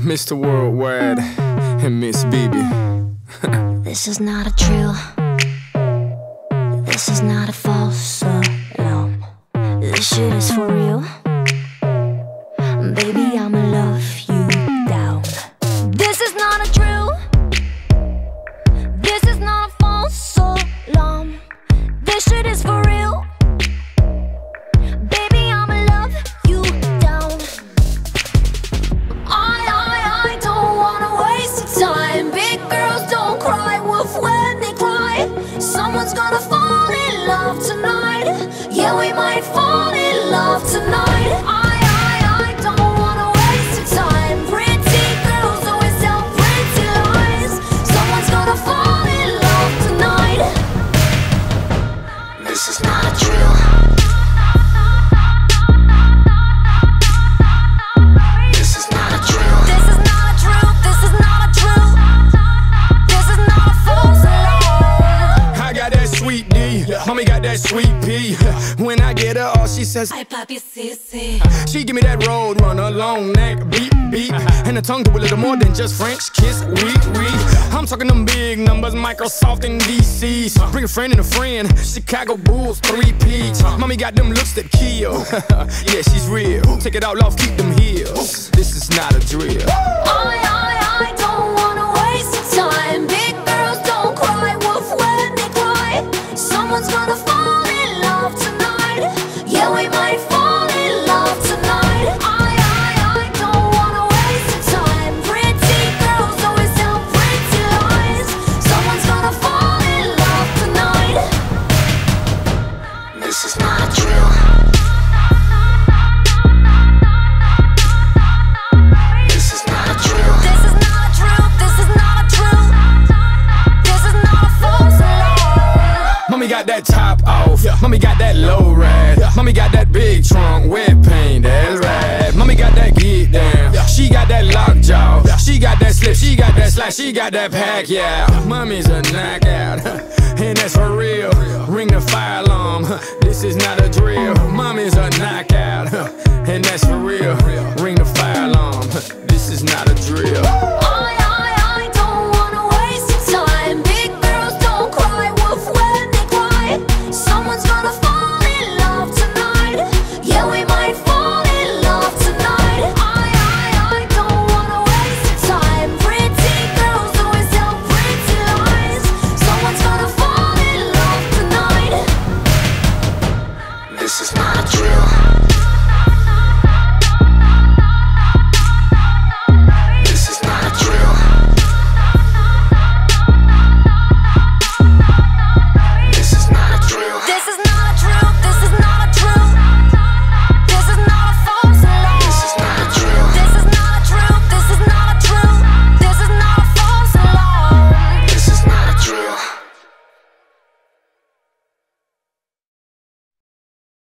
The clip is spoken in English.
Mr. Worldwide and Miss BB. this is not a drill. This is not a false uh, alarm. This shit is for real. Baby, I'ma fall in love tonight. Yeah, we might fall in that sweet P. When I get her, all she says, Ay, papi, sí, sí. she give me that road runner, long neck, beep, beep. And the tongue do a little more than just French kiss, we, we. I'm talking them big numbers, Microsoft and DCs. Bring a friend and a friend, Chicago Bulls, three peats. Mommy got them looks that kill. yeah, she's real. Take it all off, keep them heels. This is not a drill. Mommy got that top off. yeah. Mommy got that low ride. Mommy got that big trunk, wet paint, that's right. Mommy got that get down. She got that lock lockjaw. She got that slip. She got that slide. She got that pack, yeah. Mommy's a knockout. And that's for real.